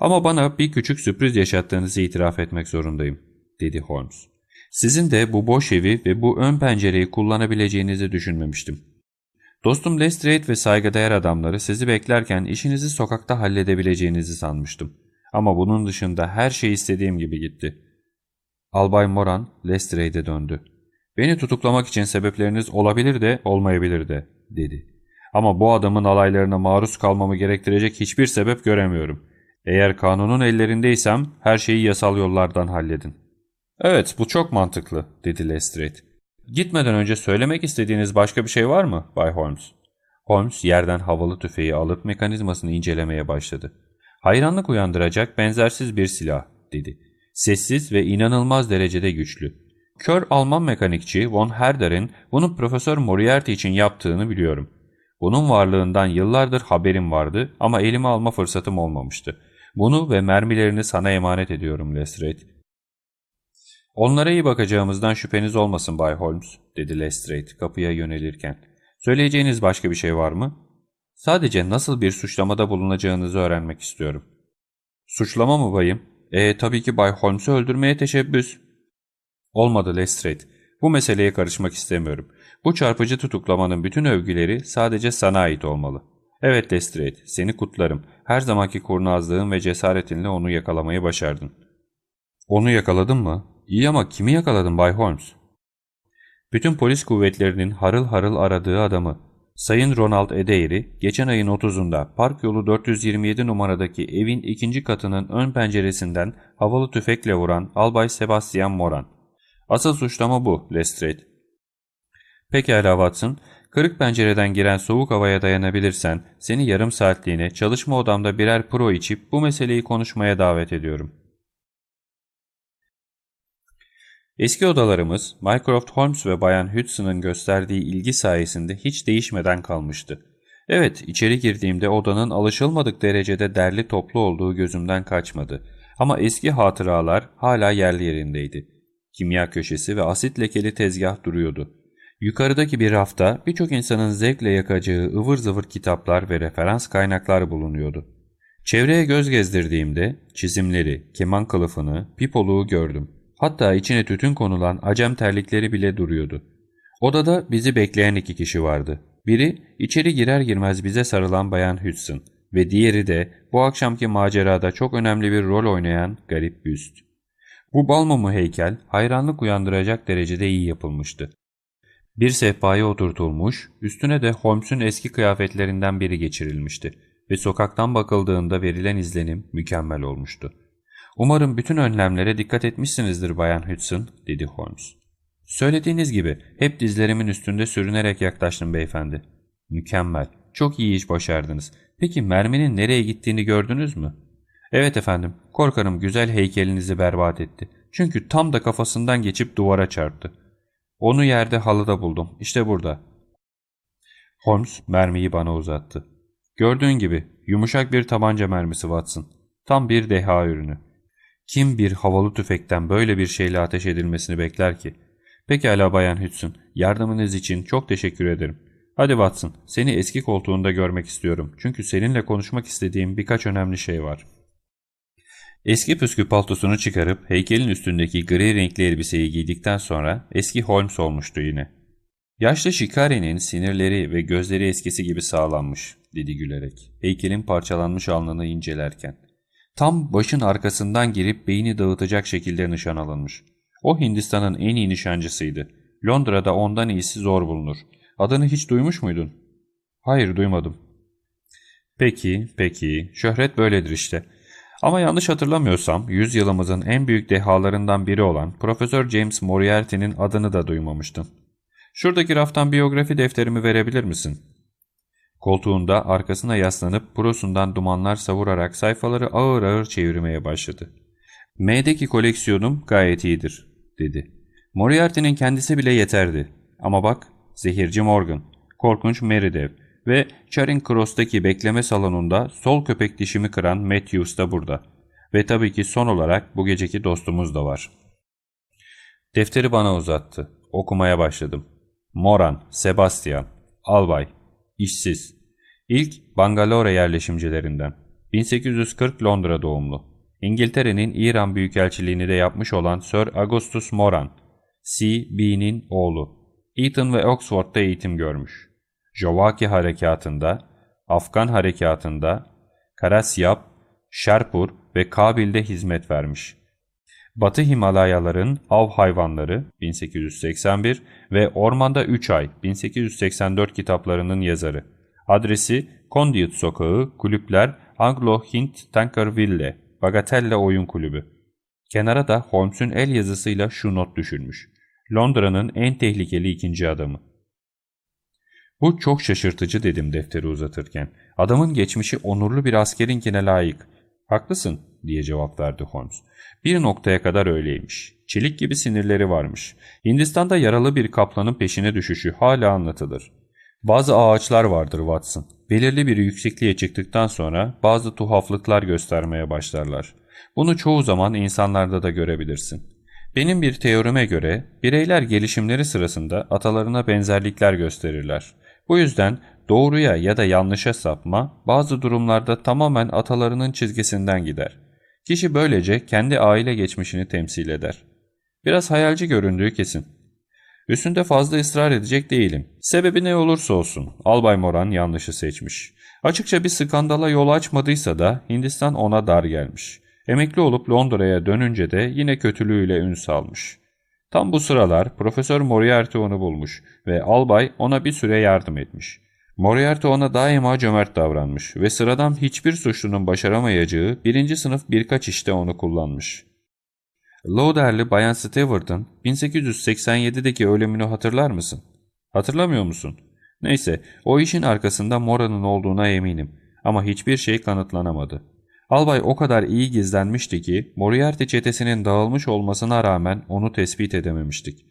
Ama bana bir küçük sürpriz yaşattığınızı itiraf etmek zorundayım, dedi Holmes. Sizin de bu boş evi ve bu ön pencereyi kullanabileceğinizi düşünmemiştim. Dostum Lestrade ve saygıdeğer adamları sizi beklerken işinizi sokakta halledebileceğinizi sanmıştım. Ama bunun dışında her şey istediğim gibi gitti. Albay Moran Lestrade'e döndü. Beni tutuklamak için sebepleriniz olabilir de olmayabilir de dedi. Ama bu adamın alaylarına maruz kalmamı gerektirecek hiçbir sebep göremiyorum. Eğer kanunun ellerindeysem her şeyi yasal yollardan halledin. Evet bu çok mantıklı dedi Lestrade. Gitmeden önce söylemek istediğiniz başka bir şey var mı Bay Holmes? Holmes yerden havalı tüfeği alıp mekanizmasını incelemeye başladı. Hayranlık uyandıracak benzersiz bir silah dedi. Sessiz ve inanılmaz derecede güçlü. Kör Alman mekanikçi von Herder'in bunu Profesör Moriarty için yaptığını biliyorum. Bunun varlığından yıllardır haberim vardı ama elime alma fırsatım olmamıştı. Bunu ve mermilerini sana emanet ediyorum Lestrade. Onlara iyi bakacağımızdan şüpheniz olmasın Bay Holmes, dedi Lestrade kapıya yönelirken. Söyleyeceğiniz başka bir şey var mı? Sadece nasıl bir suçlamada bulunacağınızı öğrenmek istiyorum. Suçlama mı bayım? E tabii ki Bay Holmes'u öldürmeye teşebbüs. Olmadı Lestrade. Bu meseleye karışmak istemiyorum. Bu çarpıcı tutuklamanın bütün övgüleri sadece sana ait olmalı. Evet Lestrade, seni kutlarım. Her zamanki kurnazlığın ve cesaretinle onu yakalamayı başardın. Onu yakaladın mı? İyi ama kimi yakaladın Bay Holmes? Bütün polis kuvvetlerinin harıl harıl aradığı adamı, Sayın Ronald Edeyri, geçen ayın 30'unda Park Yolu 427 numaradaki evin ikinci katının ön penceresinden havalı tüfekle vuran Albay Sebastian Moran. Asıl suçlama bu, Lestrade. Pekala Watson, kırık pencereden giren soğuk havaya dayanabilirsen seni yarım saatliğine çalışma odamda birer pro içip bu meseleyi konuşmaya davet ediyorum.'' Eski odalarımız Mycroft Holmes ve Bayan Hudson'ın gösterdiği ilgi sayesinde hiç değişmeden kalmıştı. Evet, içeri girdiğimde odanın alışılmadık derecede derli toplu olduğu gözümden kaçmadı. Ama eski hatıralar hala yerli yerindeydi. Kimya köşesi ve asit lekeli tezgah duruyordu. Yukarıdaki bir rafta birçok insanın zevkle yakacağı ıvır zıvır kitaplar ve referans kaynaklar bulunuyordu. Çevreye göz gezdirdiğimde çizimleri, keman kılıfını, pipoluğu gördüm. Hatta içine tütün konulan acem terlikleri bile duruyordu. Odada bizi bekleyen iki kişi vardı. Biri içeri girer girmez bize sarılan Bayan Hudson ve diğeri de bu akşamki macerada çok önemli bir rol oynayan garip büst. Bu balmumu heykel hayranlık uyandıracak derecede iyi yapılmıştı. Bir sehpaya oturtulmuş, üstüne de Holmes'un eski kıyafetlerinden biri geçirilmişti ve sokaktan bakıldığında verilen izlenim mükemmel olmuştu. Umarım bütün önlemlere dikkat etmişsinizdir Bayan Hudson, dedi Holmes. Söylediğiniz gibi hep dizlerimin üstünde sürünerek yaklaştım beyefendi. Mükemmel, çok iyi iş başardınız. Peki merminin nereye gittiğini gördünüz mü? Evet efendim, korkarım güzel heykelinizi berbat etti. Çünkü tam da kafasından geçip duvara çarptı. Onu yerde halıda buldum, işte burada. Holmes mermiyi bana uzattı. Gördüğün gibi yumuşak bir tabanca mermisi Watson. Tam bir deha ürünü. Kim bir havalı tüfekten böyle bir şeyle ateş edilmesini bekler ki? Pekala Bayan Hudson, yardımınız için çok teşekkür ederim. Hadi Watson, seni eski koltuğunda görmek istiyorum. Çünkü seninle konuşmak istediğim birkaç önemli şey var. Eski püskü paltosunu çıkarıp heykelin üstündeki gri renkli elbiseyi giydikten sonra eski Holmes olmuştu yine. Yaşlı şikarenin sinirleri ve gözleri eskisi gibi sağlanmış, dedi gülerek, heykelin parçalanmış alnını incelerken. Tam başın arkasından girip beyni dağıtacak şekilde nişan alınmış. O Hindistan'ın en iyi nişancısıydı. Londra'da ondan iyisi zor bulunur. Adını hiç duymuş muydun? Hayır duymadım. Peki, peki. Şöhret böyledir işte. Ama yanlış hatırlamıyorsam yüzyılımızın en büyük dehalarından biri olan Profesör James Moriarty'nin adını da duymamıştım. Şuradaki raftan biyografi defterimi verebilir misin? Koltuğunda arkasına yaslanıp prosundan dumanlar savurarak sayfaları ağır ağır çevirmeye başladı. M'deki koleksiyonum gayet iyidir, dedi. Moriarty'nin kendisi bile yeterdi. Ama bak, Zehirci Morgan, Korkunç Meridev ve Charing Cross'taki bekleme salonunda sol köpek dişimi kıran Matthews da burada. Ve tabii ki son olarak bu geceki dostumuz da var. Defteri bana uzattı. Okumaya başladım. Moran, Sebastian, albay, işsiz. İlk Bangalore yerleşimcilerinden. 1840 Londra doğumlu. İngiltere'nin İran Büyükelçiliğini de yapmış olan Sir Augustus Moran, C.B.'nin oğlu. Eton ve Oxford'da eğitim görmüş. Jovaki Harekatı'nda, Afgan Harekatı'nda, Karasyap, Şerpur ve Kabil'de hizmet vermiş. Batı Himalayaların Av Hayvanları 1881 ve Ormanda 3 Ay 1884 kitaplarının yazarı. Adresi Conduit Sokağı, Kulüpler, Anglo-Hint Tankerville, Bagatelle Oyun Kulübü. Kenara da Holmes'un el yazısıyla şu not düşürmüş. Londra'nın en tehlikeli ikinci adamı. Bu çok şaşırtıcı dedim defteri uzatırken. Adamın geçmişi onurlu bir askerinkine layık. Haklısın diye cevap verdi Holmes. Bir noktaya kadar öyleymiş. Çelik gibi sinirleri varmış. Hindistan'da yaralı bir kaplanın peşine düşüşü hala anlatılır. Bazı ağaçlar vardır Watson. Belirli bir yüksekliğe çıktıktan sonra bazı tuhaflıklar göstermeye başlarlar. Bunu çoğu zaman insanlarda da görebilirsin. Benim bir teorime göre bireyler gelişimleri sırasında atalarına benzerlikler gösterirler. Bu yüzden doğruya ya da yanlışa sapma bazı durumlarda tamamen atalarının çizgisinden gider. Kişi böylece kendi aile geçmişini temsil eder. Biraz hayalci göründüğü kesin. Üstünde fazla ısrar edecek değilim. Sebebi ne olursa olsun Albay Moran yanlışı seçmiş. Açıkça bir skandala yol açmadıysa da Hindistan ona dar gelmiş. Emekli olup Londra'ya dönünce de yine kötülüğüyle ün salmış. Tam bu sıralar Profesör Moriarty onu bulmuş ve albay ona bir süre yardım etmiş. Moriarty ona daima cömert davranmış ve sıradan hiçbir suçlunun başaramayacağı birinci sınıf birkaç işte onu kullanmış. Lauder'li Bayan Steward'ın 1887'deki ölümünü hatırlar mısın? Hatırlamıyor musun? Neyse, o işin arkasında Mora'nın olduğuna eminim ama hiçbir şey kanıtlanamadı. Albay o kadar iyi gizlenmişti ki Moriarty çetesinin dağılmış olmasına rağmen onu tespit edememiştik.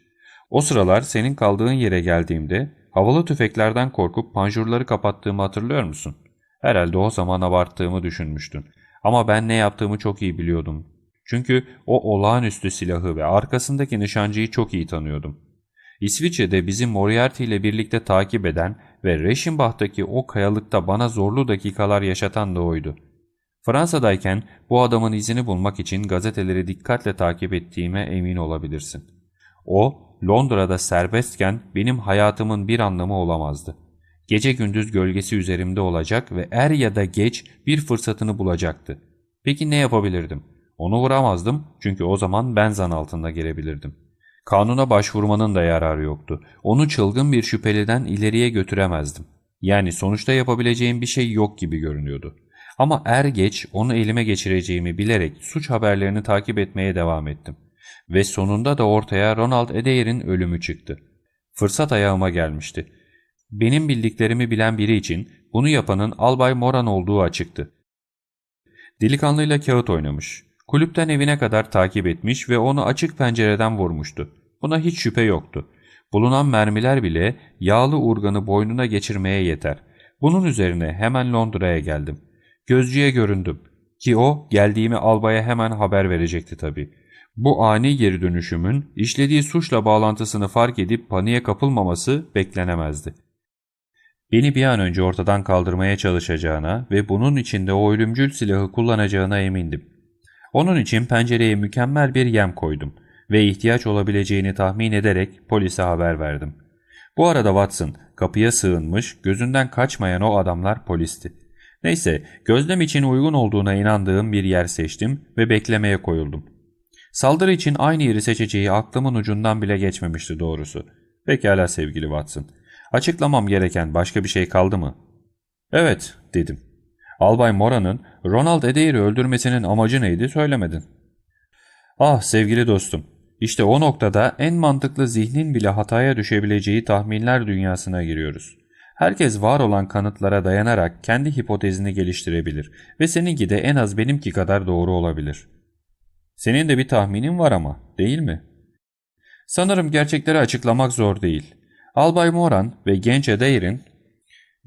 O sıralar senin kaldığın yere geldiğimde havalı tüfeklerden korkup panjurları kapattığımı hatırlıyor musun? Herhalde o zaman abarttığımı düşünmüştün. Ama ben ne yaptığımı çok iyi biliyordum. Çünkü o olağanüstü silahı ve arkasındaki nişancıyı çok iyi tanıyordum. İsviçre'de bizi Moriarty ile birlikte takip eden ve Reşimbach'taki o kayalıkta bana zorlu dakikalar yaşatan da oydu. Fransa'dayken bu adamın izini bulmak için gazeteleri dikkatle takip ettiğime emin olabilirsin. O, Londra'da serbestken benim hayatımın bir anlamı olamazdı. Gece gündüz gölgesi üzerimde olacak ve er ya da geç bir fırsatını bulacaktı. Peki ne yapabilirdim? Onu vuramazdım çünkü o zaman ben zan altında gelebilirdim. Kanuna başvurmanın da yararı yoktu. Onu çılgın bir şüpheliden ileriye götüremezdim. Yani sonuçta yapabileceğim bir şey yok gibi görünüyordu. Ama er geç onu elime geçireceğimi bilerek suç haberlerini takip etmeye devam ettim. Ve sonunda da ortaya Ronald Edeyer'in ölümü çıktı. Fırsat ayağıma gelmişti. Benim bildiklerimi bilen biri için bunu yapanın Albay Moran olduğu açıktı. Delikanlıyla kağıt oynamış. Kulüpten evine kadar takip etmiş ve onu açık pencereden vurmuştu. Buna hiç şüphe yoktu. Bulunan mermiler bile yağlı urganı boynuna geçirmeye yeter. Bunun üzerine hemen Londra'ya geldim. Gözcüye göründüm ki o geldiğimi albaya hemen haber verecekti tabii. Bu ani geri dönüşümün işlediği suçla bağlantısını fark edip paniğe kapılmaması beklenemezdi. Beni bir an önce ortadan kaldırmaya çalışacağına ve bunun içinde o ölümcül silahı kullanacağına emindim. Onun için pencereye mükemmel bir yem koydum ve ihtiyaç olabileceğini tahmin ederek polise haber verdim. Bu arada Watson kapıya sığınmış, gözünden kaçmayan o adamlar polisti. Neyse, gözlem için uygun olduğuna inandığım bir yer seçtim ve beklemeye koyuldum. Saldırı için aynı yeri seçeceği aklımın ucundan bile geçmemişti doğrusu. Pekala sevgili Watson. Açıklamam gereken başka bir şey kaldı mı? Evet, dedim. Albay Mora'nın Ronald Adair'i öldürmesinin amacı neydi söylemedin. Ah sevgili dostum, işte o noktada en mantıklı zihnin bile hataya düşebileceği tahminler dünyasına giriyoruz. Herkes var olan kanıtlara dayanarak kendi hipotezini geliştirebilir ve seninki de en az benimki kadar doğru olabilir. Senin de bir tahminin var ama, değil mi? Sanırım gerçekleri açıklamak zor değil. Albay Moran ve genç Adair'in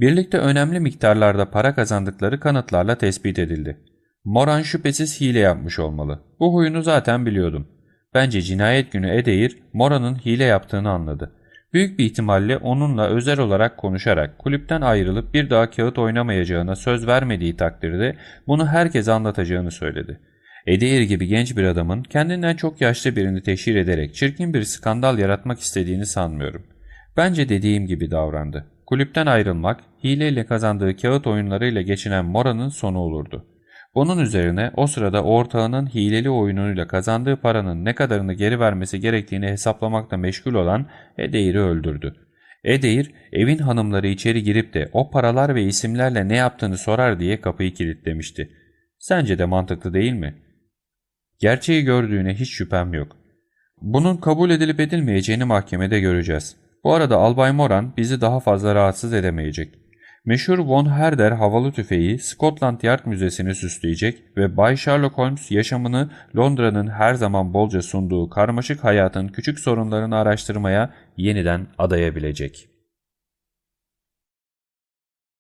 birlikte önemli miktarlarda para kazandıkları kanıtlarla tespit edildi. Moran şüphesiz hile yapmış olmalı. Bu huyunu zaten biliyordum. Bence cinayet günü Adair, Moran'ın hile yaptığını anladı. Büyük bir ihtimalle onunla özel olarak konuşarak kulüpten ayrılıp bir daha kağıt oynamayacağına söz vermediği takdirde bunu herkese anlatacağını söyledi. Edeir gibi genç bir adamın kendinden çok yaşlı birini teşhir ederek çirkin bir skandal yaratmak istediğini sanmıyorum. Bence dediğim gibi davrandı. Kulüpten ayrılmak, hileyle kazandığı kağıt oyunlarıyla geçinen Mora'nın sonu olurdu. Bunun üzerine o sırada ortağının hileli oyunuyla kazandığı paranın ne kadarını geri vermesi gerektiğini hesaplamakla meşgul olan Edeir'i öldürdü. Edeir, evin hanımları içeri girip de o paralar ve isimlerle ne yaptığını sorar diye kapıyı kilitlemişti. Sence de mantıklı değil mi? Gerçeği gördüğüne hiç şüphem yok. Bunun kabul edilip edilmeyeceğini mahkemede göreceğiz. Bu arada Albay Moran bizi daha fazla rahatsız edemeyecek. Meşhur Von Herder havalı tüfeği Scotland Yard Müzesi'ni süsleyecek ve Bay Sherlock Holmes yaşamını Londra'nın her zaman bolca sunduğu karmaşık hayatın küçük sorunlarını araştırmaya yeniden adayabilecek.